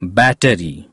battery.